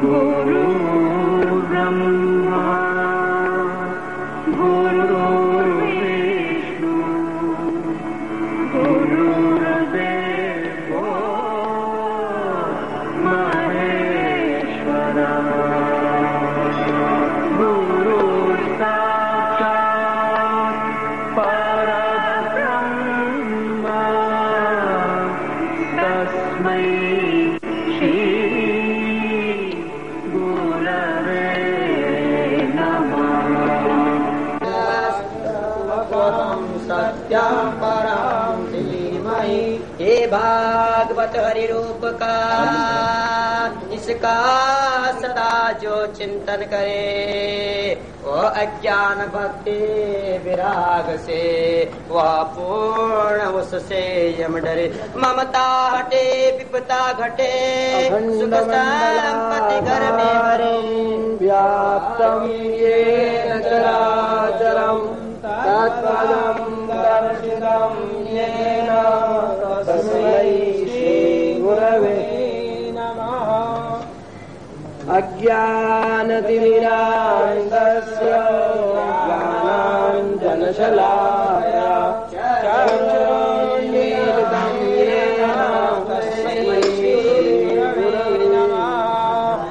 गुरु ब्रह्मा हरि रूप का इसका सदा जो चिंतन करे वो अज्ञान भक्ति विराग से वह पूर्ण उससे यम डरे। ममता हटे विपता घटे सुख संपत्ति घर में भरे। व्याप्तं येन चराचरम् तत्पदं दर्शितं येन तस्मै अज्ञानतिमिरान्तस्य ज्ञानाञ्जनशलाय। चक्षुरुन्मीलितं येन तस्मै श्रीगुरवे नमः।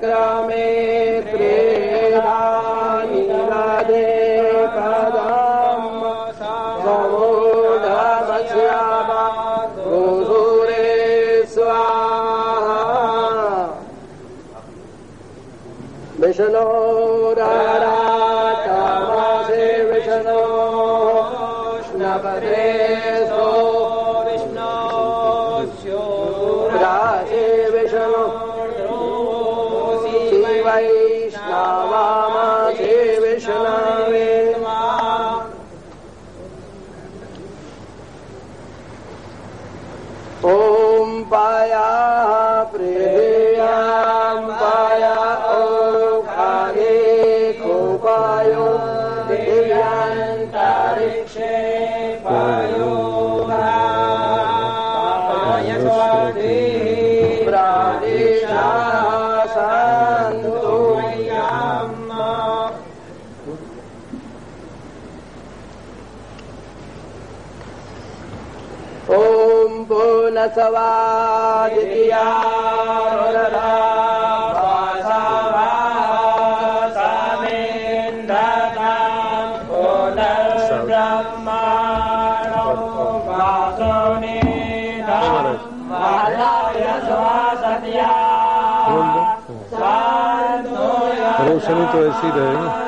ಚಕ್ರಾ ॐ पूर्णसवादित्या रोशनी तो ऐसी रहेगी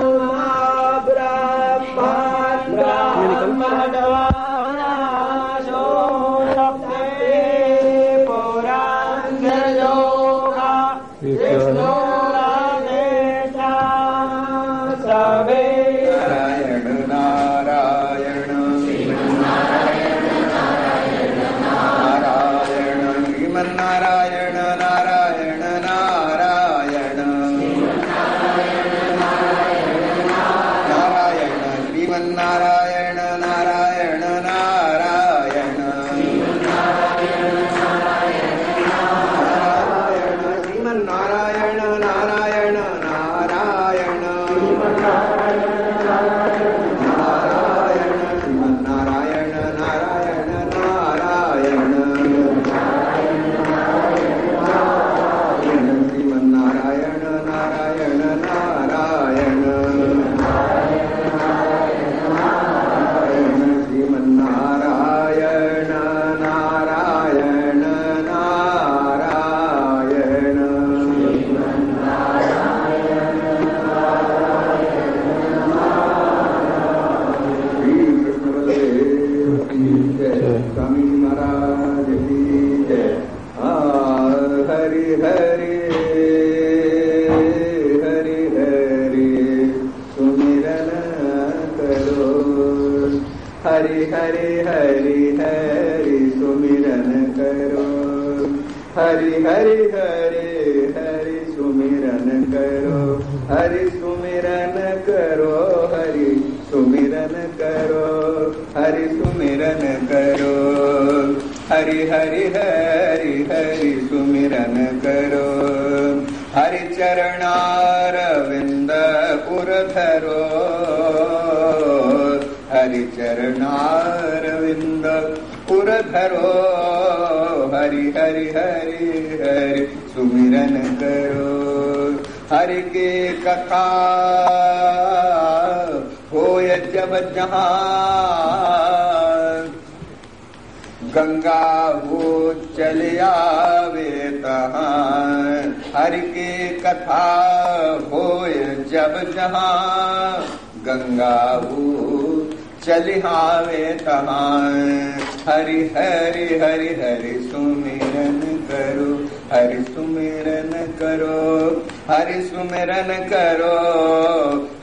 हरि हरि हरि सुमिरन करो, हरि सुमिरन करो, हरि सुमिरन करो,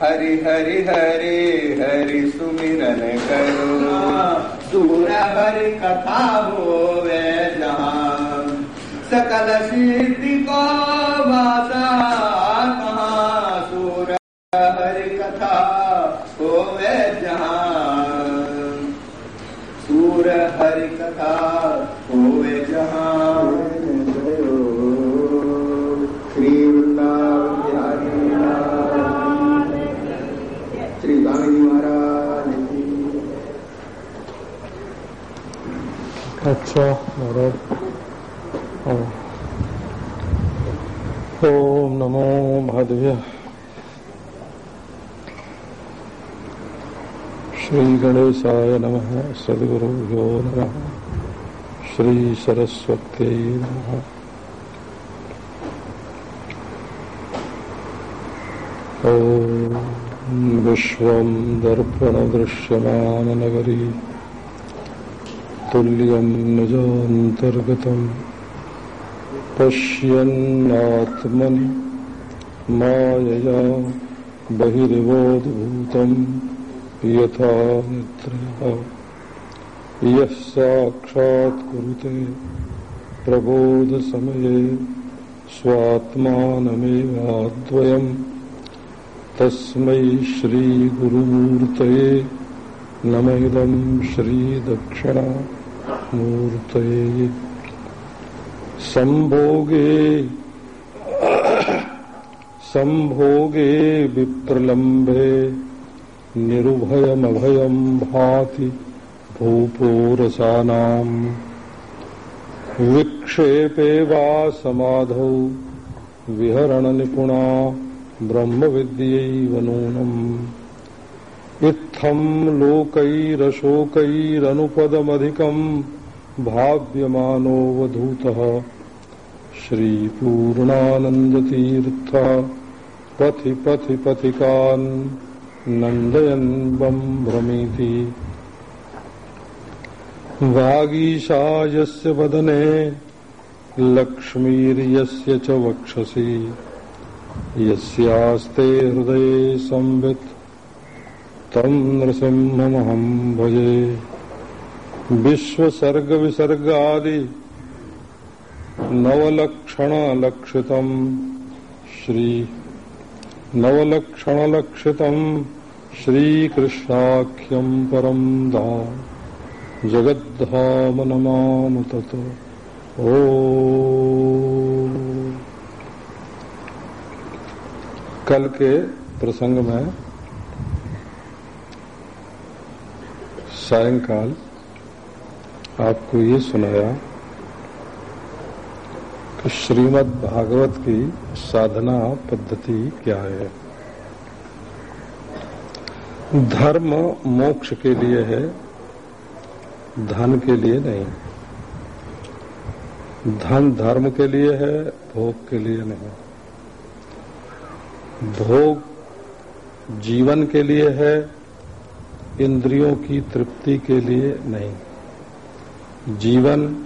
हरि हरि हरि हरि सुमिरन करो। दूर हरि कथा होवे जहाँ सकल सिद्धि को भाषा 저 무릎 ॐ नमो महादेव श्रीगणेशाय नमः सद्गुरुभ्यो श्री श्रीसरस्वत्यै नमः ॐ विश्वं दर्पणदृश्यमाननगरी तुल्यं निजान्तर्गतम् पश्यन्नात्मनि मायया बहिरिवोद्भूतम् यथा निद्रया यः साक्षात् कुरुते प्रबोधसमये नमैदम् श्रीदक्षिणामूर्तये सम्भोगे सम्भोगे विप्रलम्बे निरुभयमभयम् भाति भूपोरसानाम्। विक्षेपे वा समाधौ विहरणनिपुणा ब्रह्मविद्यैव नूनम्। इत्थम् लोकैरशोकैरनुपदमधिकम् भाव्यमानोऽवधूतः। श्रीपूर्णानन्दतीर्थ पथि पथि पथिकान् नन्दयन् ब्रह्मीति वागीशा यस्य वदने लक्ष्मीर्यस्य च वक्षसि। यस्यास्ते हृदये संवित् तम् नृसिंहमहम् भजे। विश्वसर्गविसर्गादि नवलक्षणलक्षितम् श्री नवलक्षणलक्षितम् श्रीकृष्णाख्यम् परम् धाम। जगद्धाम नमाम तत् ओ कल के प्रसंग में सायंकाल आपको ये सुनाया कि श्रीमद् भागवत की साधना पद्धति क्या है? धर्म मोक्ष के लिए है, धन के लिए नहीं। धन धर्म के लिए है, भोग के लिए नहीं। भोग जीवन के लिए है इंद्रियों की तृप्ति के लिए नहीं। जीवन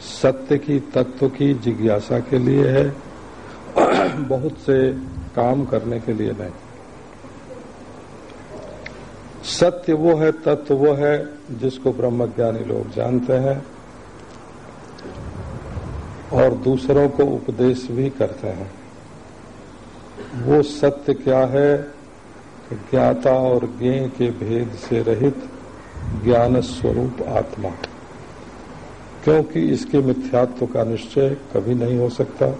सत्य की, तत्व की जिज्ञासा के लिए है, बहुत से काम करने के लिए नहीं। सत्य वो है, तत्व वो है, जिसको ब्रह्मज्ञानी लोग जानते हैं और दूसरों को उपदेश भी करते हैं। वो सत्य क्या है ज्ञाता और ज्ञ के भेद से रहित ज्ञान स्वरूप आत्मा। क्योंकि इसके मिथ्यात्व का निश्चय कभी नहीं हो सकता,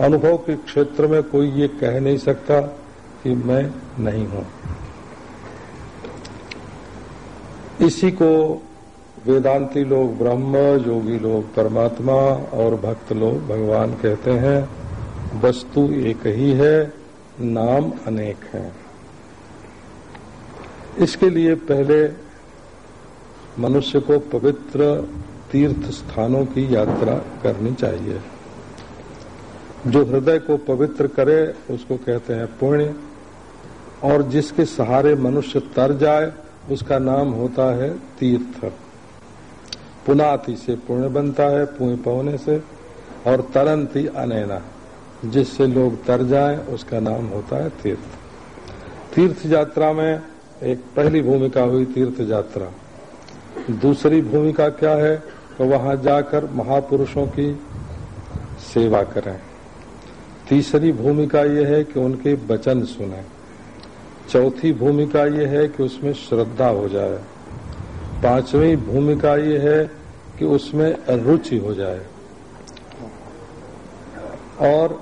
अनुभव के क्षेत्र में कोई ये कह नहीं सकता कि मैं नहीं हूँ। इसी को वेदांती लोग, ब्रह्म, योगी लोग, परमात्मा और भक्त लोग भगवान कहते हैं, वस्तु एक ही है, नाम अनेक हैं। इसके लिए पहले मनुष्य को पवित्र तीर्थ स्थानों की यात्रा करनी चाहिए। जो हृदय को पवित्र करे, उसको कहते हैं पुण्य। और जिसके सहारे मनुष्य तर जाए, उसका नाम होता है तीर्थ। पुनाति से पुण्य बनता है, पुण्य पवने से, और तरंती अनैना। जिससे लोग तर जाए, उसका नाम होता है तीर्थ। तीर्थ यात्रा में एक पहली भूमिका हुई तीर्थ यात्रा दूसरी भूमिका क्या है? तो वहाँ जाकर महापुरुषों की सेवा करें। तीसरी भूमिका यह है कि उनके वचन सुने। चौथी भूमिका यह है कि उसमें श्रद्धा हो जाए। पांचवी भूमिका यह है कि उसमें रुचि हो जाए। और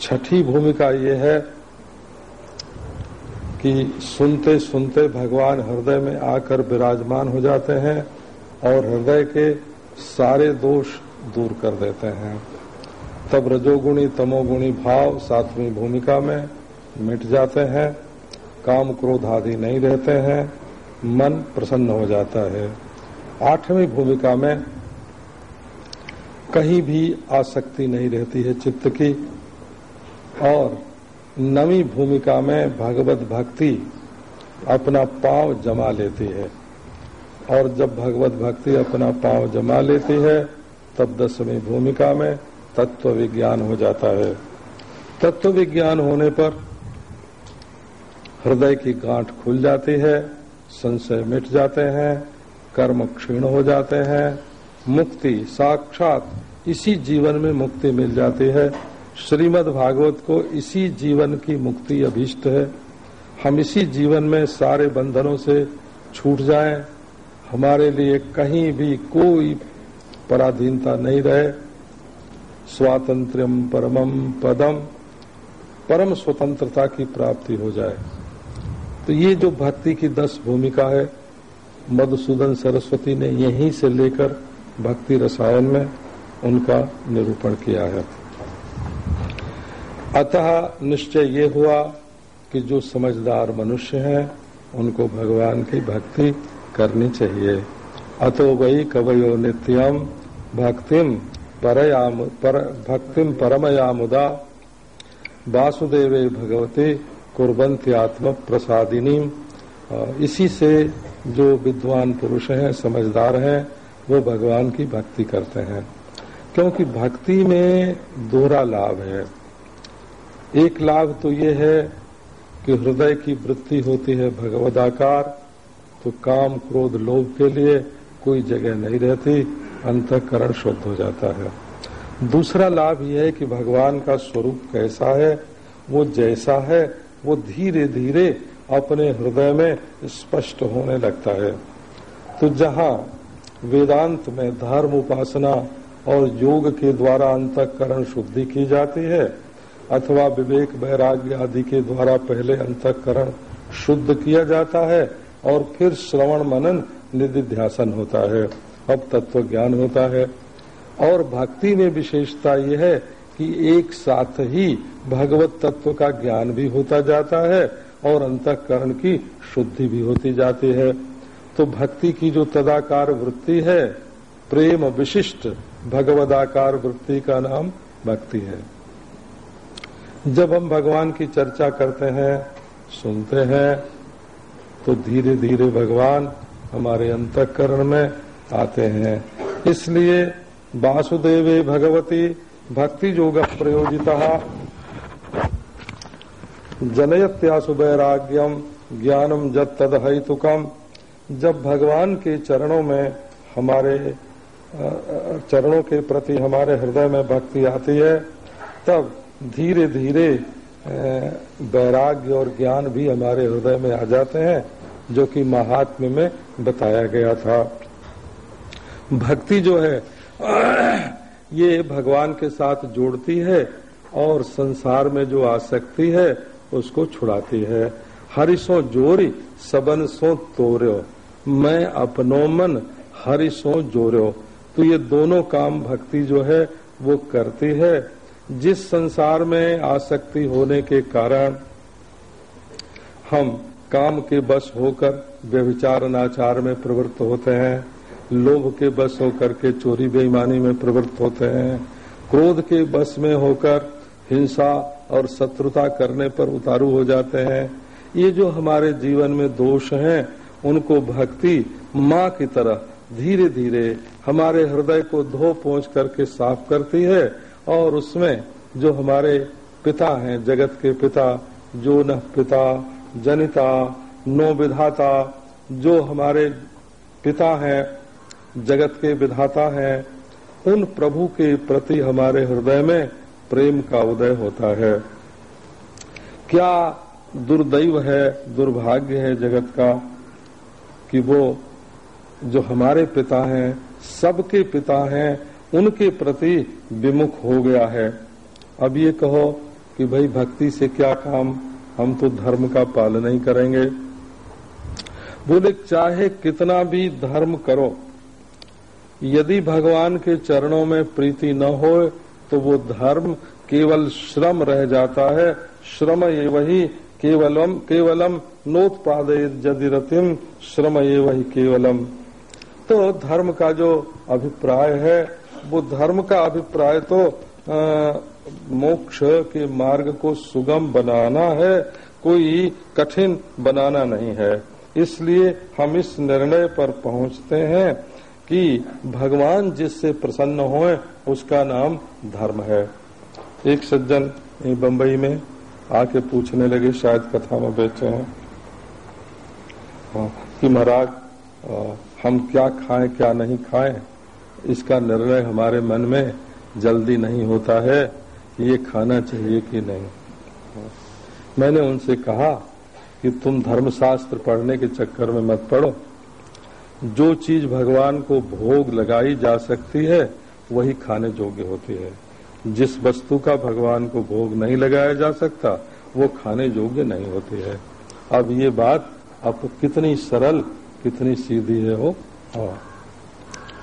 छठी भूमिका यह है कि सुनते सुनते भगवान हृदय में आकर विराजमान हो जाते हैं और हृदय के सारे दोष दूर कर देते हैं। तब रजोगुणी, तमोगुणी भाव सातवीं भूमिका में मिट जाते हैं। काम क्रोध आदि नहीं रहते हैं। मन प्रसन्न हो जाता है। आठवीं भूमिका में कहीं भी आसक्ति नहीं रहती है चित्त की। और नवी भूमिका में भगवत भक्ति अपना पाँव जमा लेती है। और जब भगवत भक्ति अपना पाँव जमा लेती है, तब दसवीं भूमिका में तत्व विज्ञान हो जाता है। तत्व विज्ञान होने पर हृदय की गांठ खुल जाती है, संशय मिट जाते हैं, कर्म क्षीण हो जाते हैं, मुक्ति साक्षात इसी जीवन में मुक्ति मिल जाती है। श्रीमद् भागवत को इसी जीवन की मुक्ति अभीष्ट है। हम इसी जीवन में सारे बंधनों से छूट जाएँ। हमारे लिए कहीं भी कोई पराधीनता नहीं रहे। स्वातंत्र्यम परमम पदम, परम स्वतंत्रता की प्राप्ति हो जाए। तो ये जो भक्ति की दस भूमिका है, मधुसूदन सरस्वती ने यहीं से लेकर भक्ति रसायन में उनका निरूपण किया है। अतः निश्चय ये हुआ कि जो समझदार मनुष्य हैं, उनको भगवान की भक्ति करनी चाहिए। अतो वही कवयो नित्यम भक्तिम पर भक्तिम परमयामुदा। वासुदेवे भगवती कुर्बंती आत्म प्रसादिनी इसी से जो विद्वान पुरुष हैं, समझदार हैं, वो भगवान की भक्ति करते हैं। क्योंकि भक्ति में दोहरा लाभ है। एक लाभ तो ये है कि हृदय की वृत्ति होती है भगवदाकार तो काम क्रोध लोभ के लिए कोई जगह नहीं रहती, अंतकरण शुद्ध हो जाता है। दूसरा लाभ यह है कि भगवान का स्वरूप कैसा है, वो जैसा है, वो धीरे धीरे अपने हृदय में स्पष्ट होने लगता है। तो जहाँ वेदांत में धर्म उपासना और योग के द्वारा अंतकरण शुद्धि की जाती है अथवा विवेक वैराग्य आदि के द्वारा पहले अंतकरण शुद्ध किया जाता है और फिर श्रवण मनन निधिध्यासन होता है। अब तत्व ज्ञान होता है। और भक्ति में विशेषता यह है कि एक साथ ही भगवत तत्व का ज्ञान भी होता जाता है और अंतकरण की शुद्धि भी होती जाती है। तो भक्ति की जो तदाकार वृत्ति है, प्रेम विशिष्ट भगवदाकार वृत्ति का नाम भक्ति है। जब हम भगवान की चर्चा करते हैं, सुनते हैं तो धीरे धीरे भगवान हमारे अंतकरण में आते हैं। इसलिए वासुदेवे भगवती भक्ति योग प्रयोजिता जनयत्यासु वैराग्यम ज्ञानम जत तद हेतुकम जब भगवान के चरणों में हमारे चरणों के प्रति हमारे हृदय में भक्ति आती है, तब धीरे धीरे वैराग्य और ज्ञान भी हमारे हृदय में आ जाते हैं, जो कि महात्म्य में बताया गया था। भक्ति जो है, ये भगवान के साथ जोड़ती है और संसार में जो आसक्ति है, उसको छुड़ाती है। हरिशो जोरी, सबन सो तोर्यो। मैं अपनो मन हरिशो जोर्यो। तो ये दोनों काम भक्ति जो है, वो करती है जिस संसार में आसक्ति होने के कारण हम काम के बस होकर व्यभिचार नाचार में प्रवृत्त होते हैं, लोभ के बस होकर के चोरी बेईमानी में प्रवृत्त होते हैं, क्रोध के बस में होकर हिंसा और शत्रुता करने पर उतारू हो जाते हैं, ये जो हमारे जीवन में दोष हैं, उनको भक्ति माँ की तरह धीरे धीरे हमारे हृदय को धो पहुँच करके साफ़ करती है और उसमें जो हमारे पिता हैं, जगत के पिता जो न पिता, जनिता नो विधाता जो हमारे पिता हैं, जगत के विधाता हैं, उन प्रभु के प्रति हमारे हृदय में प्रेम का उदय होता है। क्या दुर्दैव है, दुर्भाग्य है जगत का कि वो जो हमारे पिता हैं, सबके पिता हैं उनके प्रति विमुख हो गया है। अब ये कहो कि भाई भक्ति से क्या काम? हम तो धर्म का पालन नहीं करेंगे। बोले, चाहे कितना भी धर्म करो, यदि भगवान के चरणों में प्रीति न हो तो वो धर्म केवल श्रम रह जाता है। श्रम ये वही केवलम केवलम नोत्पादे यदि रतिम श्रम ये वही केवलम। तो धर्म का जो अभिप्राय है वो धर्म का अभिप्राय तो मोक्ष के मार्ग को सुगम बनाना है कोई कठिन बनाना नहीं है। इसलिए हम इस निर्णय पर पहुँचते हैं कि भगवान जिससे प्रसन्न होए उसका नाम धर्म है। एक सज्जन यहीं बम्बई में आके पूछने लगे शायद कथा में हैं हाँ, कि महाराज हम क्या खाएँ क्या नहीं खाएँ? इसका निर्णय हमारे मन में जल्दी नहीं होता है कि ये खाना चाहिए कि नहीं। मैंने उनसे कहा कि तुम धर्मशास्त्र पढ़ने के चक्कर में मत पड़ो। जो चीज़ भगवान को भोग लगाई जा सकती है, वही खाने योग्य होती है। जिस वस्तु का भगवान को भोग नहीं लगाया जा सकता, वो खाने योग्य नहीं होती है। अब ये बात अब कितनी सरल, कितनी सीधी है वो। हाँ।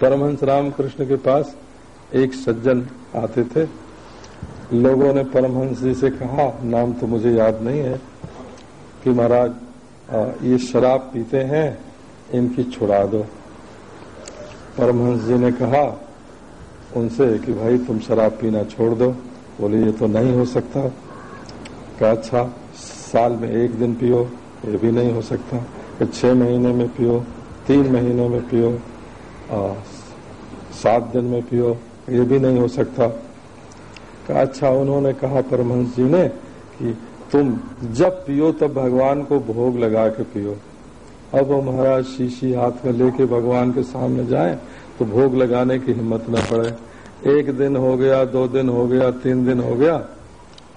परमहंस रामकृष्ण के पास एक सज्जन आते थे। लोगों ने परमहंस जी से कहा, नाम तो मुझे याद नहीं है कि महाराज ये शराब पीते हैं, इनकी छुड़ा दो। परमहंस जी ने कहा उनसे कि, भाई, तुम शराब पीना छोड़ दो। बोले, ये तो नहीं हो सकता। कहा अच्छा साल में एक दिन पियो, ये भी नहीं हो सकता। छह महीने में पियो, तीन महीने में पियो सात दिन में पियो, ये भी नहीं हो सकता। कहा अच्छा उन्होंने कहा परमहंस जी ने कि तुम जब पियो तब भगवान को भोग लगा के पियो। अब वो महाराज शीशी हाथ में लेके भगवान के सामने जाए तो भोग लगाने की हिम्मत न पड़े। एक दिन हो गया, दो दिन हो गया, तीन दिन हो गया,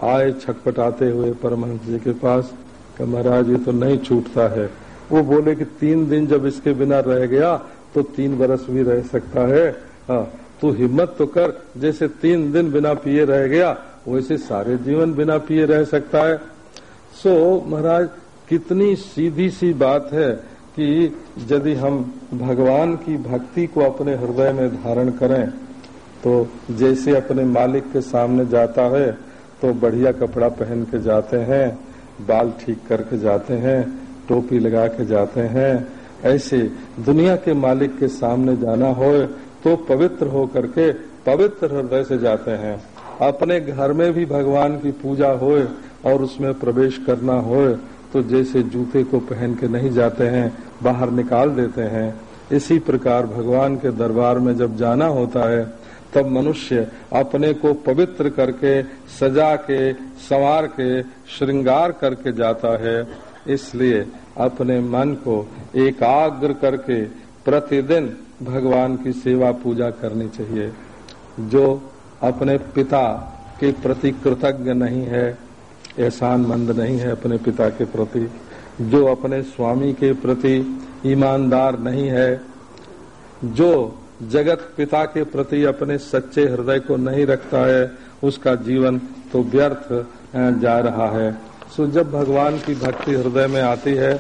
आए छटपटाते हुए परमहंस जी के पास महाराज, ये तो नहीं छूटता है। वो बोले कि तीन दिन जब इसके बिना रह गया तो तीन बरस भी रह सकता है। हाँ, तू हिम्मत तो कर जैसे तीन दिन बिना पिए रह गया वैसे सारे जीवन बिना पिए रह सकता है। सो महाराज कितनी सीधी सी बात है कि यदि हम भगवान की भक्ति को अपने हृदय में धारण करें तो जैसे अपने मालिक के सामने जाता है तो बढ़िया कपड़ा पहन के जाते हैं बाल ठीक करके जाते हैं टोपी लगा के जाते हैं ऐसे दुनिया के मालिक के सामने जाना हो तो पवित्र हो करके पवित्र हृदय से जाते हैं। अपने घर में भी भगवान की पूजा हो और उसमें प्रवेश करना हो तो जैसे जूते को पहन के नहीं जाते हैं, बाहर निकाल देते हैं। इसी प्रकार भगवान के दरबार में जब जाना होता है, तब मनुष्य अपने को पवित्र करके, सजा के, संवार के, श्रृंगार करके जाता है। इसलिए अपने मन को एकाग्र करके प्रतिदिन भगवान की सेवा पूजा करनी चाहिए। जो अपने पिता के प्रति कृतज्ञ नहीं है, एहसान मंद नहीं है अपने पिता के प्रति, जो अपने स्वामी के प्रति ईमानदार नहीं है, जो जगत पिता के प्रति अपने सच्चे हृदय को नहीं रखता है, उसका जीवन तो व्यर्थ जा रहा है। सो जब भगवान की भक्ति हृदय में आती है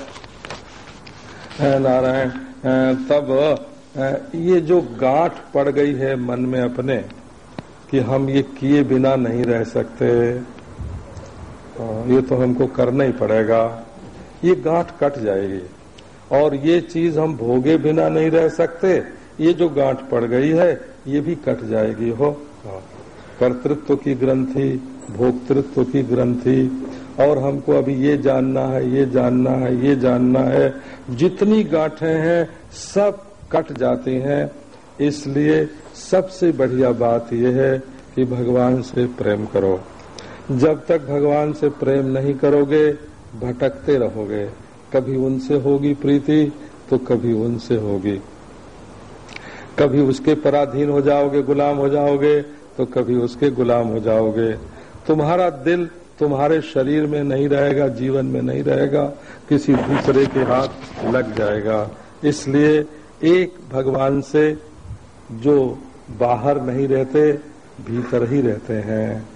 नारायण तब ये जो गांठ पड़ गई है मन में अपने, कि हम ये किए बिना नहीं रह सकते ये तो हमको करना ही पड़ेगा। ये गांठ कट जाएगी, और ये चीज़ हम भोगे बिना नहीं रह सकते, ये जो गांठ पड़ गई है, ये भी कट जाएगी हो। कर्तृत्व की ग्रंथि, भोक्तृत्व की ग्रंथि और हमको अभी ये जानना है, ये जानना है, ये जानना है। जितनी गांठें हैं, सब कट जाती हैं। इसलिए सबसे बढ़िया बात यह है कि भगवान से प्रेम करो। जब तक भगवान से प्रेम नहीं करोगे, भटकते रहोगे। कभी उनसे होगी प्रीति तो कभी उनसे होगी। कभी उसके पराधीन हो जाओगे, गुलाम हो जाओगे तो कभी उसके गुलाम हो जाओगे। तुम्हारा दिल तुम्हारे शरीर में नहीं रहेगा, जीवन में नहीं रहेगा, किसी दूसरे के हाथ लग जाएगा। इसलिए एक भगवान से जो बाहर नहीं रहते, भीतर ही रहते हैं।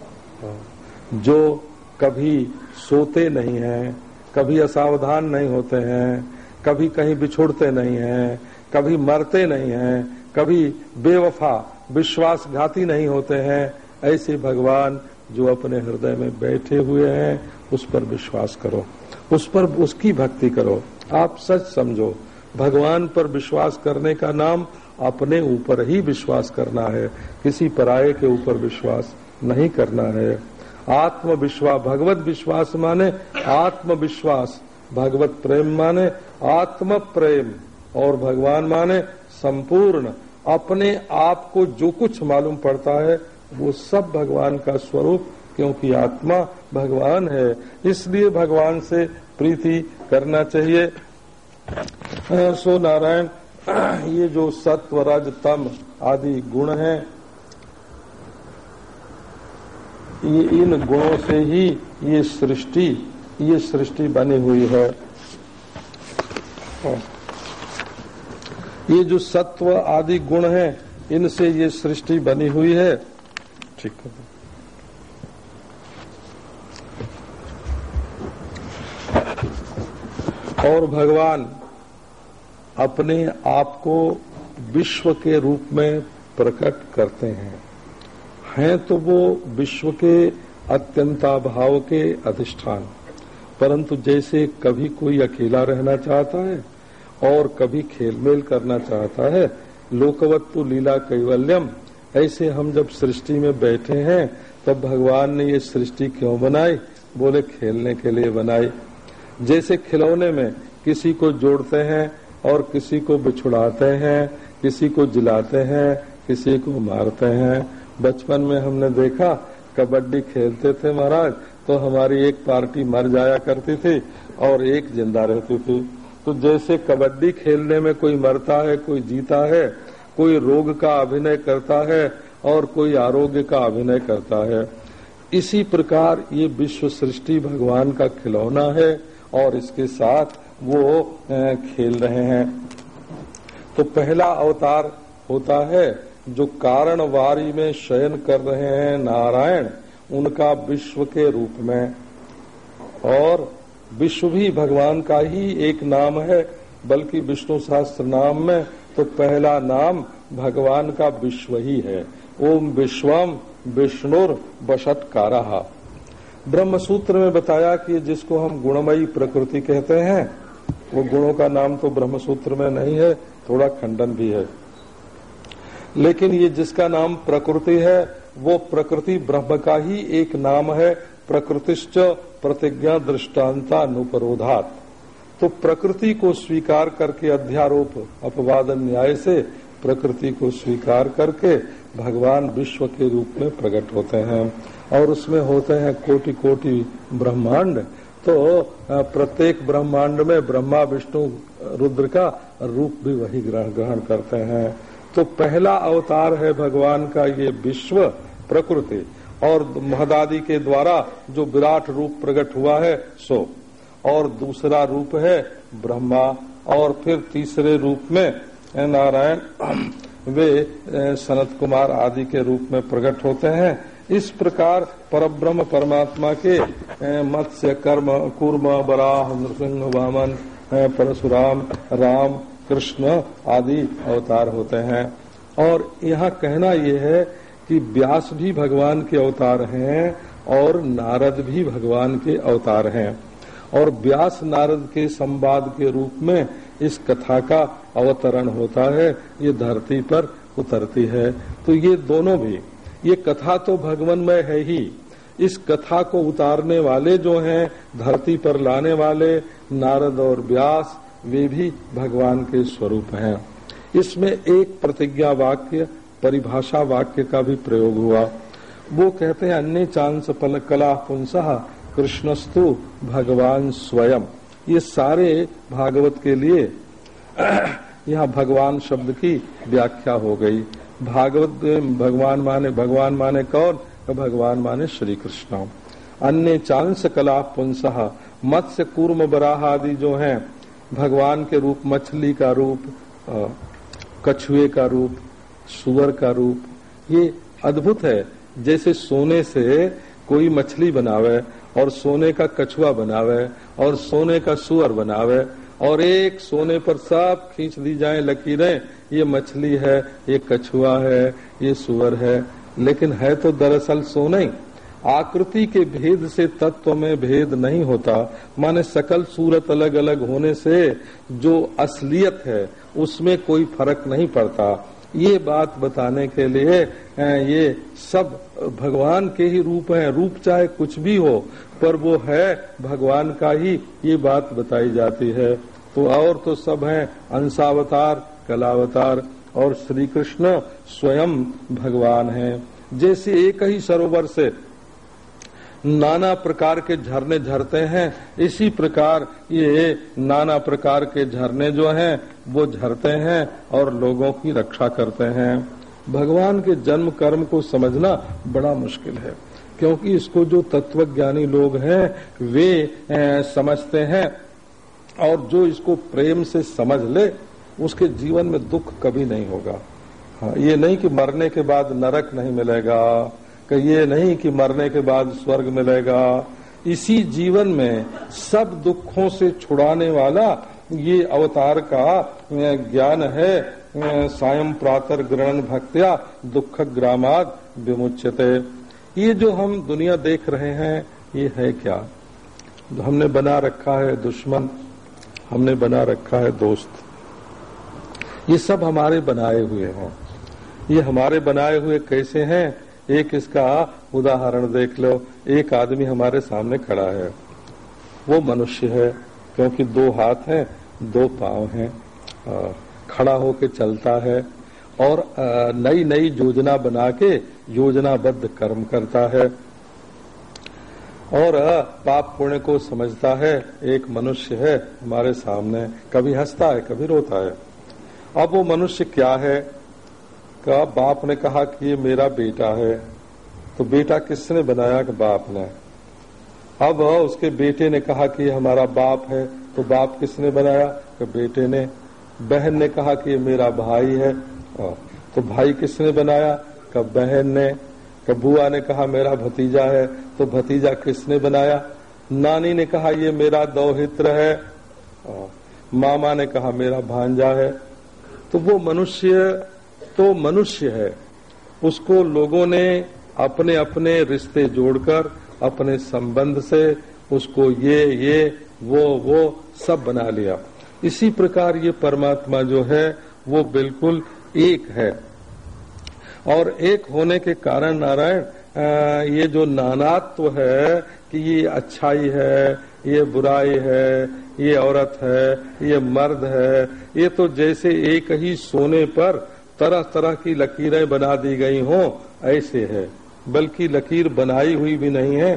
जो कभी सोते नहीं हैं, कभी असावधान नहीं होते हैं, कभी कहीं बिछुड़ते नहीं हैं, कभी मरते नहीं हैं, कभी बेवफा, विश्वासघाती नहीं होते हैं, ऐसे भगवान जो अपने हृदय में बैठे हुए हैं, उस पर विश्वास करो। उस पर उसकी भक्ति करो। आप सच समझो। भगवान पर विश्वास करने का नाम अपने ऊपर ही विश्वास करना है। किसी पराये के ऊपर विश्वास नहीं करना है। आत्मविश्वास भगवत विश्वास माने आत्मविश्वास। भगवत प्रेम माने आत्म प्रेम और भगवान माने संपूर्ण। अपने आप को जो कुछ मालूम पड़ता है वो सब भगवान का स्वरूप, क्योंकि आत्मा भगवान है। इसलिए भगवान से प्रीति करना चाहिए। सो नारायण, ये जो सत्व, रज, तम आदि गुण हैं, ये इन गुणों से ही ये सृष्टि ये सृष्टि बनी हुई है। ये जो सत्व आदि गुण हैं, इनसे ये सृष्टि बनी हुई है। ठीक है। और भगवान अपने आप को विश्व के रूप में प्रकट करते हैं। हैं तो वो विश्व के अत्यंताभाव के अधिष्ठान। परंतु जैसे कभी कोई अकेला रहना चाहता है और कभी खेलमेल करना चाहता है, लोकवत्तु लीला कैवल्यम ऐसे हम जब सृष्टि में बैठे हैं, तब भगवान ने ये सृष्टि क्यों बनाई? बोले, खेलने के लिए बनाई। जैसे खिलौने में किसी को जोड़ते हैं और किसी को बिछुड़ाते हैं, किसी को जिलाते हैं, किसी को मारते हैं। बचपन में हमने देखा, कबड्डी खेलते थे महाराज तो हमारी एक पार्टी मर जाया करती थी और एक ज़िंदा रहती थी। तो जैसे कबड्डी खेलने में कोई मरता है, कोई जीता है कोई रोग का अभिनय करता है और कोई आरोग्य का अभिनय करता है। इसी प्रकार ये विश्व सृष्टि भगवान का खिलौना है और इसके साथ वो खेल रहे हैं। तो पहला अवतार होता है जो कारण वारी में शयन कर रहे हैं नारायण, उनका विश्व के रूप में। और विश्व भी भगवान का ही एक नाम है, बल्कि विष्णु शास्त्र नाम में तो पहला नाम भगवान का विश्व ही है। ओम विश्वम विष्णुर बशत्कारा ब्रह्म सूत्र में बताया कि जिसको हम गुणमयी प्रकृति कहते हैं, वो गुणों का नाम तो ब्रह्म सूत्र में नहीं है, थोड़ा खंडन भी है। लेकिन ये जिसका नाम प्रकृति है, वो प्रकृति ब्रह्म का ही एक नाम है, प्रकृतिश्च प्रतिज्ञा दृष्टान्ता अनुपरोधात तो प्रकृति को स्वीकार करके अध्यारोप अपवादन न्याय से प्रकृति को स्वीकार करके भगवान विश्व के रूप में प्रकट होते हैं। और उसमें होते हैं कोटि कोटि ब्रह्मांड। तो प्रत्येक ब्रह्मांड में ब्रह्मा, विष्णु, रुद्र का रूप भी वही ग्रहण ग्रहण करते हैं। तो पहला अवतार है भगवान का ये विश्व, प्रकृति। और महदादी के द्वारा जो विराट रूप प्रकट हुआ है, सो। और दूसरा रूप है ब्रह्मा, और फिर तीसरे रूप में नारायण, वे सनत कुमार आदि के रूप में प्रकट होते हैं। इस प्रकार परब्रह्म परमात्मा के मत्स्य, कर्म, कूर्म बराह नृसिंह, वामन परशुराम, राम, कृष्ण आदि अवतार होते हैं। और यहाँ कहना यह है कि व्यास भी भगवान के अवतार हैं और नारद भी भगवान के अवतार हैं। और व्यास नारद के संवाद के रूप में इस कथा का अवतरण होता है, ये धरती पर उतरती है। तो ये दोनों भी, ये कथा तो भगवान में है ही, इस कथा को उतारने वाले जो हैं, धरती पर लाने वाले नारद और व्यास, वे भी भगवान के स्वरूप हैं। इसमें एक प्रतिज्ञा वाक्य, परिभाषा वाक्य का भी प्रयोग हुआ। वो कहते हैं, अन्य चांस पल कला पुंसः कृष्णस्तु भगवान स्वयं। ये सारे भागवत के लिए यहाँ भगवान शब्द की व्याख्या हो गई। भागवत भगवान माने भगवान माने कौन? तो भगवान माने श्री कृष्ण अन्य चांस कला पुंसः, मत्स्य कूर्म बराह आदि जो हैं, भगवान के रूप, मछली का रूप कछुए का रूप, सुअर का रूप, ये अद्भुत है। जैसे सोने से कोई मछली बनावे और सोने का कछुआ बनावे, और सोने का सुअर बनावे, और एक सोने पर सब खींच दी जाए लकीरें, ये मछली है, ये कछुआ है, ये सुअर है। लेकिन है तो दरअसल सोना ही। आकृति के भेद से तत्व में भेद नहीं होता। माने सकल सूरत अलग अलग होने से जो असलियत है, उसमें कोई फ़र्क नहीं पड़ता। ये बात बताने के लिए ये सब भगवान के ही रूप हैं। रूप चाहे कुछ भी हो पर वो है, भगवान का ही ये बात बताई जाती है। तो और तो सब है, अंशावतार, कलावतार, और श्री कृष्ण स्वयं भगवान है। जैसे एक ही सरोवर से नाना प्रकार के झरने झरते हैं, इसी प्रकार ये नाना प्रकार के झरने जो हैं, वो झरते हैं और लोगों की रक्षा करते हैं। भगवान के जन्म कर्म को समझना बड़ा मुश्किल है। क्योंकि इसको जो तत्वज्ञानी लोग हैं वे समझते हैं। और जो इसको प्रेम से समझ ले उसके जीवन में दुख कभी नहीं होगा। हाँ, ये नहीं कि मरने के बाद नरक नहीं मिलेगा ये नहीं कि मरने के बाद स्वर्ग मिलेगा। इसी जीवन में सब दुखों से छुड़ाने वाला ये अवतार का ज्ञान है। सायं प्रातर ग्रहण भक्त्या दुख ग्रामाद विमुच्यते। ये जो हम दुनिया देख रहे हैं, ये है क्या? हमने बना रखा है दुश्मन, हमने बना रखा है दोस्त। ये सब हमारे बनाए हुए हैं। ये हमारे बनाए हुए कैसे हैं? एक इसका उदाहरण देख लो। एक आदमी हमारे सामने खड़ा है। वो मनुष्य है, क्योंकि दो हाथ हैं, दो पाँव हैं। खड़ा होके चलता है और नई नई योजना बना के योजनाबद्ध कर्म करता है और पाप पुण्य को समझता है। एक मनुष्य है हमारे सामने। कभी हंसता है, कभी रोता है। अब वो मनुष्य क्या है? का बाप ने कहा कि ये मेरा बेटा है। तो बेटा किसने बनाया कि बाप ने? अब उसके बेटे ने कहा कि हमारा बाप है। तो बाप किसने बनाया? कि बेटे ने। बहन ने कहा कि ये मेरा भाई है। तो भाई किसने बनाया? कि बहन ने कब बुआ ने कहा, मेरा भतीजा है। तो भतीजा किसने बनाया? नानी ने कहा, ये मेरा दौहित्र है। मामा ने कहा, मेरा भांजा है। तो वो मनुष्य तो मनुष्य है। उसको लोगों ने अपने अपने रिश्ते जोड़कर, अपने संबंध से उसको ये ये, वो वो सब बना लिया। इसी प्रकार ये परमात्मा जो है, वो बिल्कुल एक है। और एक होने के कारण नारायण ये जो नानात्व है कि ये अच्छाई है, ये बुराई है, ये औरत है, ये मर्द है, ये तो जैसे एक ही सोने पर तरह तरह की लकीरें बना दी गई हों, ऐसे है। बल्कि लकीर बनाई हुई भी नहीं है।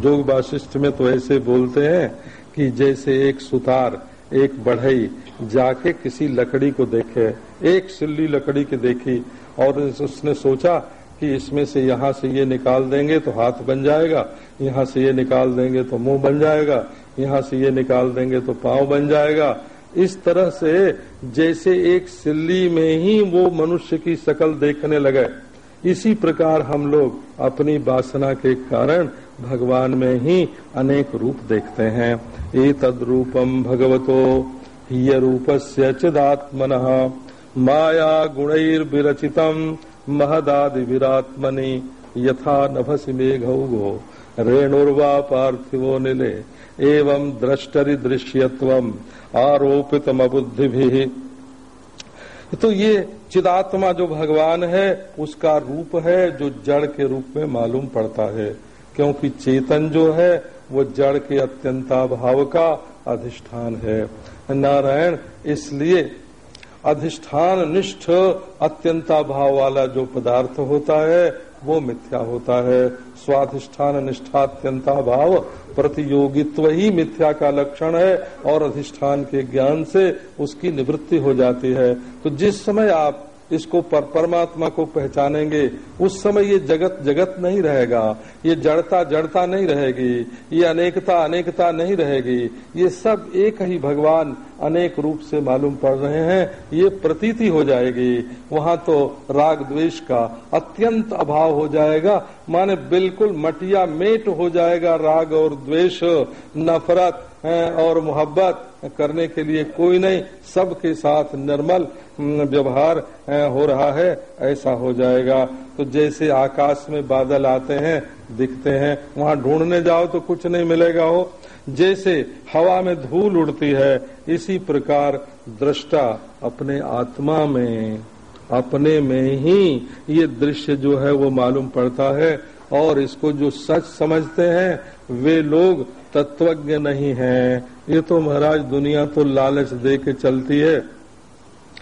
जोग वाशिष्ठ में तो ऐसे बोलते हैं कि जैसे एक सुतार, एक बढ़ई जाके किसी लकड़ी को देखे, एक सिल्ली लकड़ी के देखी और उसने सोचा कि इसमें से यहाँ से ये निकाल देंगे तो हाथ बन जाएगा, यहाँ से ये निकाल देंगे तो मुँह बन जाएगा, यहाँ से ये निकाल देंगे तो पाँव बन जाएगा। इस तरह से जैसे एक सिल्ली में ही वो मनुष्य की शकल देखने लगे। इसी प्रकार हम लोग अपनी वासना के कारण भगवान में ही अनेक रूप देखते हैं। ए तद रूपम भगवतो ह्य रूपस्य चिदात्मन। माया गुणैर्विरचितम महदादि विरात्मनि यथा नभसि मेघौघो। रेणुर्वा पार्थिवो निले एवं द्रष्टरि दृश्यत्वम आरोपितम बुद्धि तो ये चिदात्मा जो भगवान है, उसका रूप है जो जड़ के रूप में मालूम पड़ता है। क्योंकि चेतन जो है, वो जड़ के अत्यंताभाव का अधिष्ठान है। नारायण, इसलिए अधिष्ठान निष्ठ अत्यंता भाव वाला जो पदार्थ होता है, वो मिथ्या होता है। स्वाधिष्ठान निष्ठात्यंता भाव प्रतियोगित्व ही मिथ्या का लक्षण है और अधिष्ठान के ज्ञान से उसकी निवृत्ति हो जाती है। तो जिस समय आप इसको पर, परमात्मा को पहचानेंगे, उस समय ये जगत जगत नहीं रहेगा। ये जड़ता जड़ता नहीं रहेगी। ये अनेकता अनेकता नहीं रहेगी। ये सब एक ही भगवान अनेक रूप से मालूम पड़ रहे हैं। ये प्रतीति हो जाएगी। वहाँ तो राग द्वेष का अत्यंत अभाव हो जाएगा। माने बिल्कुल मटिया मेट हो जाएगा राग और द्वेष, नफरत और मोहब्बत। करने के लिए कोई नहीं। सबके साथ निर्मल व्यवहार हो रहा है। ऐसा हो जाएगा। तो जैसे आकाश में बादल आते हैं, दिखते हैं, वहाँ ढूँढने जाओ तो कुछ नहीं मिलेगा हो। जैसे हवा में धूल उड़ती है, इसी प्रकार दृष्टा अपने आत्मा में, अपने में ही ये दृश्य जो है वो मालूम पड़ता है। और इसको जो सच समझते हैं, वे लोग तत्वज्ञ नहीं हैं। ये तो महाराज दुनिया तो लालच दे के चलती है।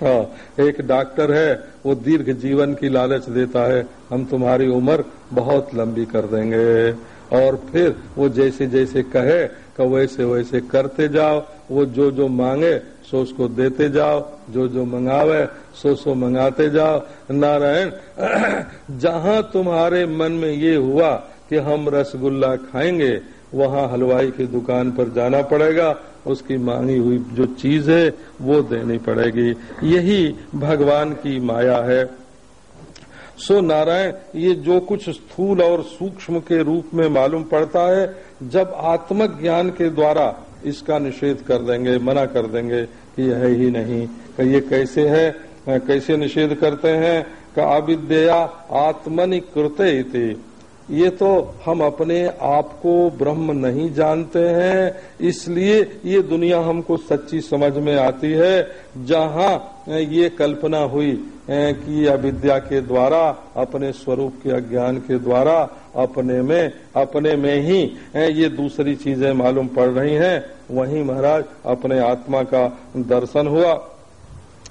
हाँ, एक डॉक्टर है वो दीर्घ जीवन की लालच देता है। हम तुम्हारी उम्र बहुत लंबी कर देंगे। और फिर वो जैसे जैसे कहे का वैसे वैसे करते जाओ। वो जो जो मांगे सो उसको देते जाओ। जो जो मंगावे सो सो मंगाते जाओ। नारायण जहाँ तुम्हारे मन में ये हुआ कि हम रसगुल्ला खाएँगे वहाँ हलवाई की दुकान पर जाना पड़ेगा। उसकी मांगी हुई जो चीज़ है, वो देनी पड़ेगी। यही भगवान की माया है। सो नारायण, ये जो कुछ स्थूल और सूक्ष्म के रूप में मालूम पड़ता है, जब आत्मक ज्ञान के द्वारा इसका निषेध कर देंगे, मना कर देंगे कि यह है ही नहीं। कि ये कैसे है? कैसे निषेध करते हैं? का अविद्या आत्मनि कृते इति। ये तो हम अपने आप को ब्रह्म नहीं जानते हैं, इसलिए ये दुनिया हमको सच्ची समझ में आती है। जहाँ ये कल्पना हुई कि अविद्या के द्वारा, अपने स्वरूप के अज्ञान के द्वारा, अपने में अपने में ही ये दूसरी चीज़ें मालूम पड़ रही हैं। वहीं महाराज, अपने आत्मा का दर्शन हुआ।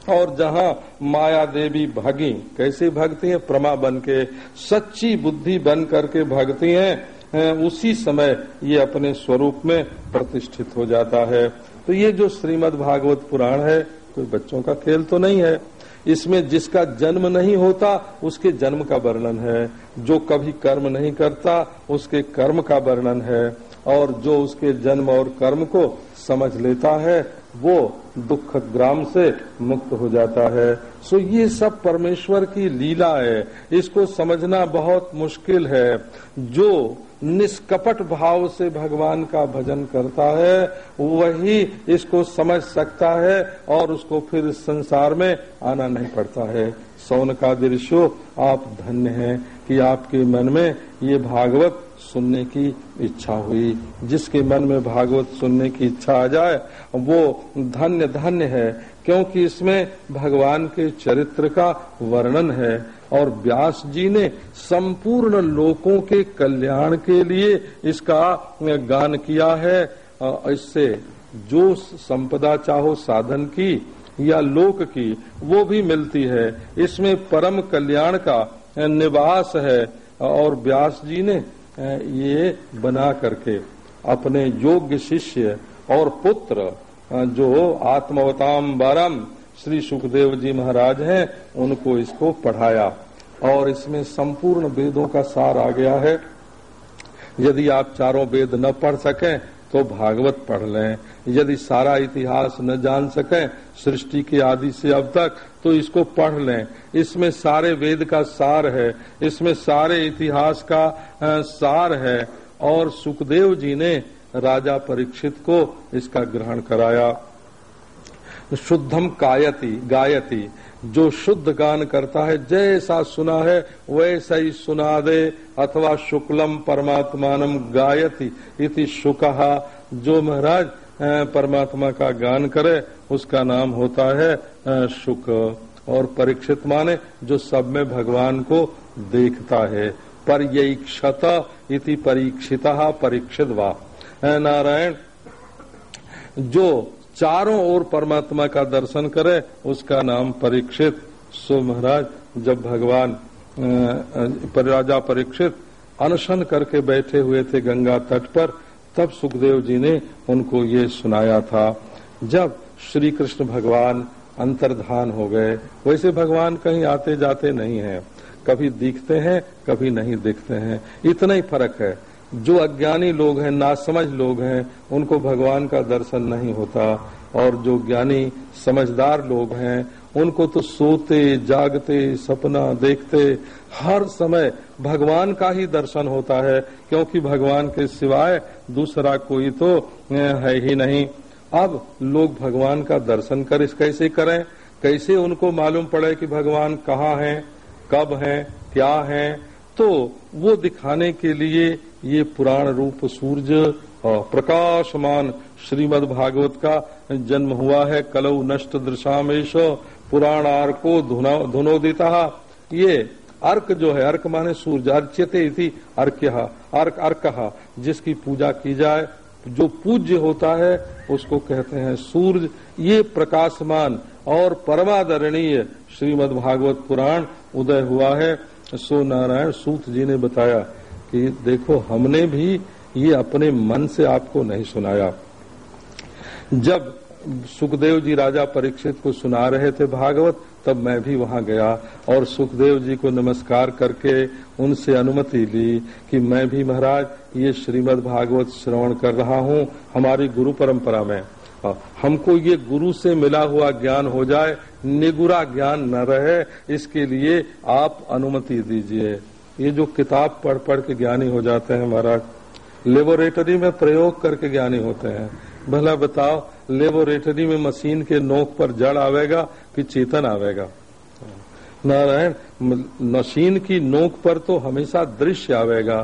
और जहाँ माया देवी भगी। कैसे भगती हैं? प्रमा बन के, सच्ची बुद्धि बन करके भगती हैं उसी समय ये अपने स्वरूप में प्रतिष्ठित हो जाता है। तो ये जो श्रीमद् भागवत पुराण है, कोई बच्चों का खेल तो नहीं है। इसमें जिसका जन्म नहीं होता, उसके जन्म का वर्णन है। जो कभी कर्म नहीं करता, उसके कर्म का वर्णन है। और जो उसके जन्म और कर्म को समझ लेता है वो दुख ग्राम से मुक्त हो जाता है। सो ये सब परमेश्वर की लीला है। इसको समझना बहुत मुश्किल है। जो निष्कपट भाव से भगवान का भजन करता है, वही इसको समझ सकता है और उसको फिर संसार में आना नहीं पड़ता है। सौन का दृश्यो आप धन्य हैं कि आपके मन में ये भागवत सुनने की इच्छा हुई। जिसके मन में भागवत सुनने की इच्छा आ जाए, वो धन्य धन्य है, क्योंकि इसमें भगवान के चरित्र का वर्णन है और व्यास जी ने संपूर्ण लोगों के कल्याण के लिए इसका गान किया है। इससे जो संपदा चाहो साधन की या लोक की, वो भी मिलती है। इसमें परम कल्याण का निवास है और व्यास जी ने ये बना करके अपने योग्य शिष्य और पुत्र जो आत्मवताम बारम श्री सुखदेव जी महाराज हैं, उनको इसको पढ़ाया। और इसमें संपूर्ण वेदों का सार आ गया है। यदि आप चारों वेद न पढ़ सकें तो भागवत पढ़ लें। यदि सारा इतिहास न जान सकें, सृष्टि के आदि से अब तक तो इसको पढ़ लें। इसमें सारे वेद का सार है। इसमें सारे इतिहास का सार है। और सुखदेव जी ने राजा परीक्षित को इसका ग्रहण कराया। शुद्धम कायति, गायति। जो शुद्ध गान करता है, जैसा सुना है, वैसा ही सुना दे। अथवा शुक्लम परमात्मान गायति इति शुक। जो महाराज परमात्मा का गान करे उसका नाम होता है शुक और परीक्षित माने जो सब में भगवान को देखता है। पर क्षत इति परीक्षित परीक्षित वा नारायण, जो चारों ओर परमात्मा का दर्शन करे, उसका नाम परीक्षित। सो महाराज, जब भगवान राजा परीक्षित अनशन करके बैठे हुए थे गंगा तट पर, तब सुखदेव जी ने उनको ये सुनाया था। जब श्री कृष्ण भगवान अंतर्धान हो गए। वैसे भगवान कहीं आते जाते नहीं हैं। कभी दिखते हैं, कभी नहीं दिखते हैं। इतना ही फ़र्क है। जो अज्ञानी लोग हैं, नासमझ लोग हैं, उनको भगवान का दर्शन नहीं होता। और जो ज्ञानी, समझदार लोग हैं, उनको तो सोते, जागते, सपना देखते, हर समय भगवान का ही दर्शन होता है। क्योंकि भगवान के सिवाय दूसरा कोई तो है ही नहीं। अब लोग भगवान का दर्शन कर इस कैसे करें? कैसे उनको मालूम पड़े कि भगवान कहाँ हैं, कब हैं, क्या हैं? तो वो दिखाने के लिए ये पुराण रूप सूर्य प्रकाशमान श्रीमद् भागवत का जन्म हुआ है। कलौ नष्ट दृशामेश पुराणार्को धुनोदिता। ये अर्क जो है, अर्क माने सूर्य अर्च्यते इति अर्क्य, अर्क अर्क, जिसकी पूजा की जाए। जो पूज्य होता है, उसको कहते हैं सूर्य। ये प्रकाशमान और परमादरणीय श्रीमद् भागवत पुराण उदय हुआ है। सो नारायण, सूत जी ने बताया कि देखो, हमने भी ये अपने मन से आपको नहीं सुनाया। जब सुखदेव जी राजा परीक्षित को सुना रहे थे भागवत तब मैं भी वहाँ गया और सुखदेव जी को नमस्कार करके उनसे अनुमति ली कि मैं भी महाराज ये श्रीमद् भागवत श्रवण कर रहा हूँ हमारी गुरु परंपरा में। हमको ये गुरु से मिला हुआ ज्ञान हो जाए, निगुरा ज्ञान न रहे, इसके लिए आप अनुमति दीजिए। ये जो किताब पढ़ पढ़ के ज्ञानी हो जाते हैं महाराज, लेबोरेटरी में प्रयोग करके ज्ञानी होते हैं। भला बताओ, लेबोरेटरी में मशीन के नोक पर जड़ आवेगा कि चेतन आवेगा नारायण नशीन की नोक पर तो हमेशा दृश्य आवेगा,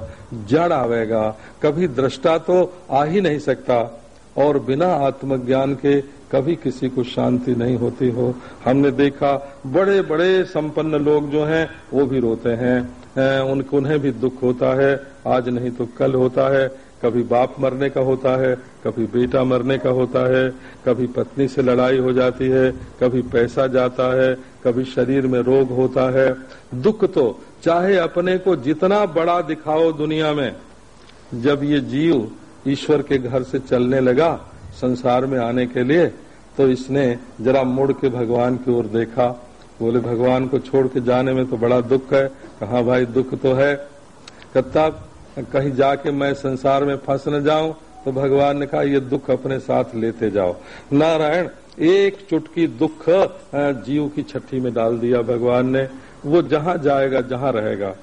जड़ आवेगा, कभी दृष्टा तो आ ही नहीं सकता, और बिना आत्मज्ञान के कभी किसी को शांति नहीं होती हो। हमने देखा बड़े बड़े संपन्न लोग जो हैं, वो भी रोते हैं। उनको उन्हें भी दुख होता है, आज नहीं तो कल होता है, कभी बाप मरने का होता है कभी बेटा मरने का होता है, कभी पत्नी से लड़ाई हो जाती है, कभी पैसा जाता है, कभी शरीर में रोग होता है। दुख तो चाहे अपने को जितना बड़ा दिखाओ दुनिया में, जब ये जीव ईश्वर के घर से चलने लगा संसार में आने के लिए तो इसने जरा मुड़ के भगवान की ओर देखा। बोले, भगवान को छोड़ के जाने में तो बड़ा दुख है। कहा, भाई, दुख तो है। कत्ता कहीं जाके मैं संसार में फंस न जाऊँ तो भगवान ने कहा ये दुख अपने साथ लेते जाओ। नारायण एक चुटकी दुख जीव की छठी में डाल दिया भगवान ने। वो जहाँ जाएगा जहाँ रहेगा।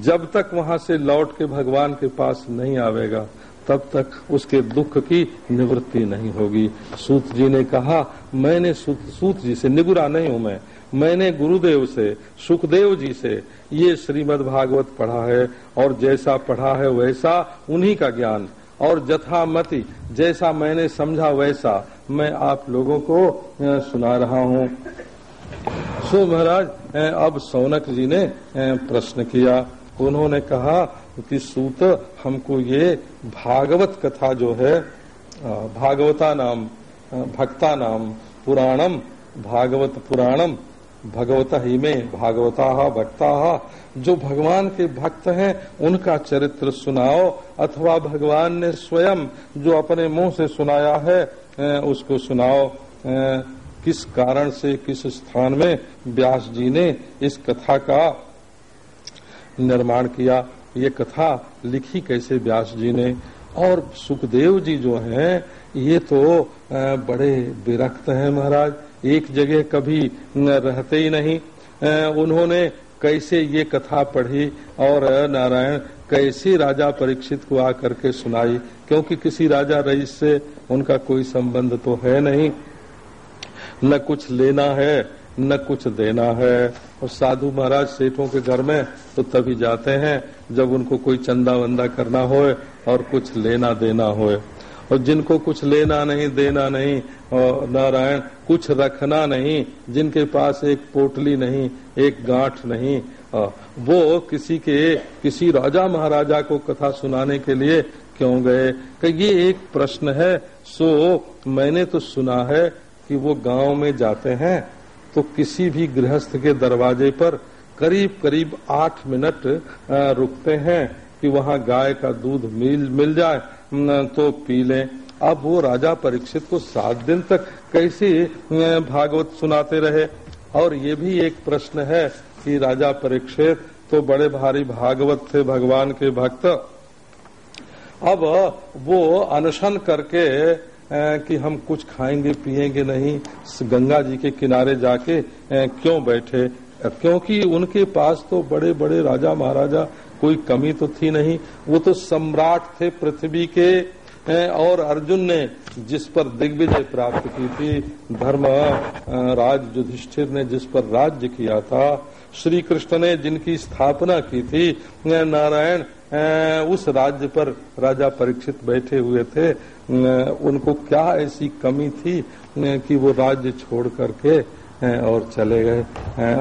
जब तक वहाँ से लौट के भगवान के पास नहीं आवेगा तब तक उसके दुख की निवृत्ति नहीं होगी। सूत जी ने कहा मैंने सूत, सूत जी से निगुरा नहीं हूँ मैं। मैंने गुरुदेव से सुखदेव जी से ये श्रीमद् भागवत पढ़ा है और जैसा पढ़ा है वैसा उन्हीं का ज्ञान। और जथामति, जैसा मैंने समझा वैसा मैं आप लोगों को सुना रहा हूँ। सो महाराज अब सौनक जी ने प्रश्न किया। उन्होंने कहा कि सूत, हमको ये भागवत कथा जो है भागवता नाम भक्ता नाम, पुराणम, भागवत पुराणम भगवत ही में भागवता, भक्ता, जो भगवान के भक्त हैं, उनका चरित्र सुनाओ, अथवा भगवान ने स्वयं जो अपने मुँह से सुनाया है उसको सुनाओ। किस कारण से, किस स्थान में व्यास जी ने इस कथा का निर्माण किया, ये कथा लिखी कैसे व्यास जी ने? और सुखदेव जी जो हैं, ये तो बड़े विरक्त हैं महाराज। एक जगह कभी रहते ही नहीं। उन्होंने कैसे ये कथा पढ़ी और नारायण, कैसे राजा परीक्षित को आकर के सुनाई? क्योंकि किसी राजा रईस से उनका कोई संबंध तो है नहीं। न कुछ लेना है, न कुछ देना है। और साधु महाराज सेठों के घर में तो तभी जाते हैं जब उनको कोई चंदा वंदा करना हो और कुछ लेना देना हो और जिनको कुछ लेना नहीं, देना नहीं, और नारायण, कुछ रखना नहीं, जिनके पास एक पोटली नहीं, एक गांठ नहीं वो किसी के, किसी राजा महाराजा को कथा सुनाने के लिए क्यों गए? कि ये एक प्रश्न है, सो, मैंने तो सुना है कि वो गाँव में जाते हैं तो किसी भी गृहस्थ के दरवाजे पर करीब करीब आठ मिनट रुकते हैं कि वहाँ गाय का दूध मिल मिल जाए। तो पी लें। अब वो राजा परीक्षित को सात दिन तक कैसे भागवत सुनाते रहे। और ये भी एक प्रश्न है कि राजा परीक्षित तो बड़े भारी भागवत थे भगवान के भक्त। अब वो अनशन करके कि हम कुछ खाएँगे, पिएँगे नहीं गंगा जी के किनारे जाके क्यों बैठे? क्योंकि उनके पास तो बड़े बड़े राजा महाराजा कोई कमी तो थी नहीं। वो तो सम्राट थे पृथ्वी के और अर्जुन ने जिस पर दिग्विजय प्राप्त की थी, धर्म राज युधिष्ठिर ने जिस पर राज्य किया था श्री कृष्ण ने जिनकी स्थापना की थी नारायण उस राज्य पर राजा परीक्षित बैठे हुए थे उनको क्या ऐसी कमी थी कि वो राज्य छोड़ करके और चले गए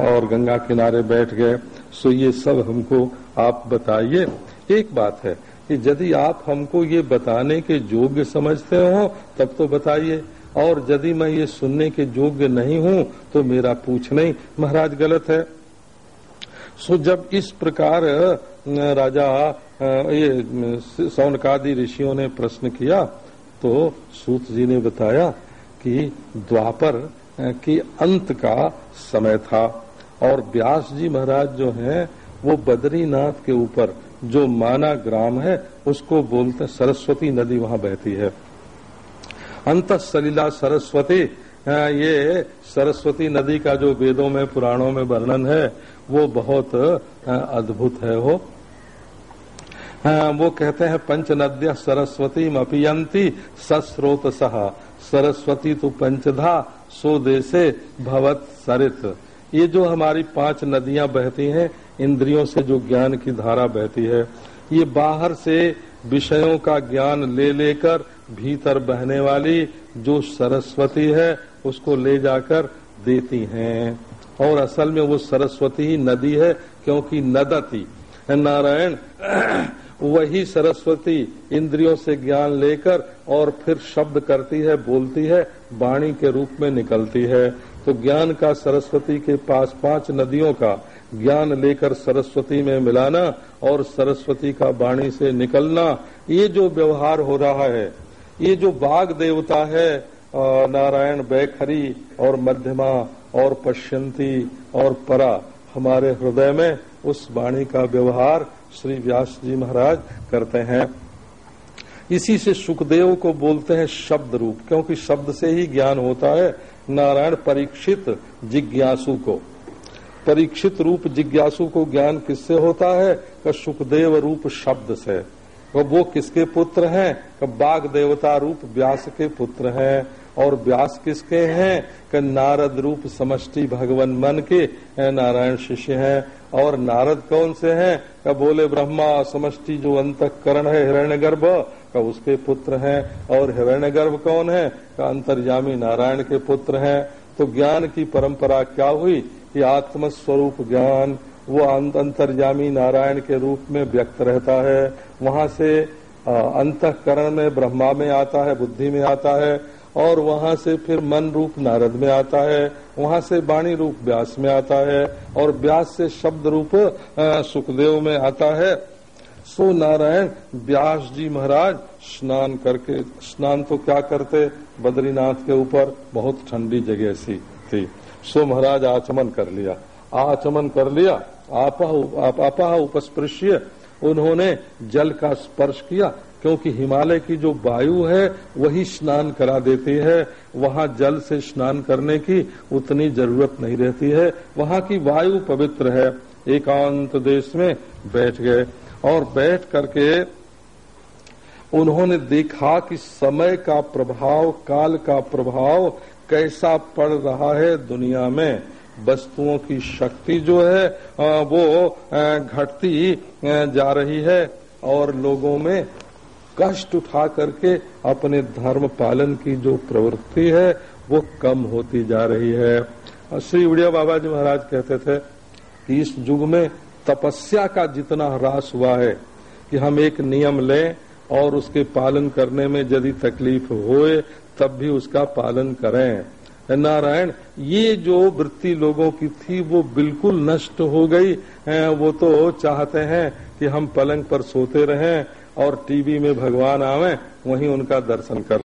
और गंगा किनारे बैठ गए। सो ये सब हमको आप बताइए। एक बात है कि यदि आप हमको ये बताने के योग्य समझते हो, तब तो बताइए। और यदि मैं ये सुनने के योग्य नहीं हूँ तो मेरा पूछना ही महाराज गलत है। सो जब इस प्रकार राजा ये सौनकादि ऋषियों ने प्रश्न किया तो सूत जी ने बताया कि द्वापर के अंत का समय था। और व्यास जी महाराज जो हैं, वो बद्रीनाथ के ऊपर, जो माना ग्राम है, उसको बोलते सरस्वती नदी वहाँ बहती है। अंत सलीला सरस्वती ये सरस्वती नदी का जो वेदों में, पुराणों में वर्णन है, वो बहुत अद्भुत है वो वो कहते हैं पंच नद्य सरस्वती मपियंती सस्रोत सहा सरस्वती तो पंचधा, सो देशे भवत सरित। ये जो हमारी पाँच नदियाँ बहती हैं, इंद्रियों से जो ज्ञान की धारा बहती है, ये बाहर से विषयों का ज्ञान ले लेकर भीतर बहने वाली जो सरस्वती है, उसको ले जाकर देती हैं। और असल में वो सरस्वती ही नदी है, क्योंकि नदती। नारायण, वही सरस्वती इंद्रियों से ज्ञान लेकर और फिर शब्द करती है, बोलती है, वाणी के रूप में निकलती है। तो ज्ञान का सरस्वती के पास पाँच नदियों का ज्ञान लेकर सरस्वती में मिलाना और सरस्वती का वाणी से निकलना, ये जो व्यवहार हो रहा है, ये जो बाघ देवता है नारायण बैखरी और मध्यमा और पश्यंती और परा, हमारे हृदय में उस वाणी का व्यवहार श्री व्यास जी महाराज करते हैं। इसी से सुखदेव को बोलते हैं शब्द रूप, क्योंकि शब्द से ही ज्ञान होता है नारायण परीक्षित जिज्ञासु को। परीक्षित रूप जिज्ञासु को ज्ञान किससे होता है? का सुखदेव रूप शब्द से। वो किसके पुत्र हैं? का बाघ देवता रूप व्यास के पुत्र हैं। और व्यास किसके हैं? कि नारद रूप समष्टि भगवान मन के नारायण शिष्य हैं। और नारद कौन से हैं? का बोले ब्रह्मा, समष्टि जो अंतकरण है हिरण्य गर्भ का उसके पुत्र हैं और हिरण्य गर्भ कौन है? का अंतर्यामी नारायण के पुत्र हैं। तो ज्ञान की परंपरा क्या हुई? कि आत्म स्वरूप ज्ञान, वो अंतर्यामी नारायण के रूप में व्यक्त रहता है। वहाँ से अंतकरण में ब्रह्मा में आता है, बुद्धि में आता है, और वहाँ से फिर मन रूप नारद में आता है, वहाँ से वाणी रूप व्यास में आता है, और व्यास से शब्द रूप सुखदेव में आता है। सो नारायण व्यास जी महाराज, स्नान करके, स्नान तो क्या करते? बद्रीनाथ के ऊपर बहुत ठंडी जगह सी थी। सो महाराज, आचमन कर लिया। आचमन कर लिया। आपा आपा उपस्पृश्य। उन्होंने जल का स्पर्श किया, क्योंकि हिमालय की जो वायु है, वही स्नान करा देती है। वहाँ जल से स्नान करने की उतनी ज़रूरत नहीं रहती है। वहाँ की वायु पवित्र है। एकांत देश में बैठ गए। और बैठ करके उन्होंने देखा कि समय का प्रभाव, काल का प्रभाव कैसा पड़ रहा है दुनिया में। वस्तुओं की शक्ति जो है वो घटती जा रही है और लोगों में कष्ट उठा करके अपने धर्म पालन की जो प्रवृत्ति है, वो कम होती जा रही है। श्री उड़िया बाबा जी महाराज कहते थे कि इस युग में तपस्या का जितना ह्रास हुआ है कि हम एक नियम लें और उसके पालन करने में यदि तकलीफ़ होए, तब भी उसका पालन करें। नारायण, ये जो वृत्ति लोगों की थी, वो बिल्कुल नष्ट हो गई। वो तो चाहते हैं कि हम पलंग पर सोते रहें और टीवी में भगवान आवे, वहीं उनका दर्शन कर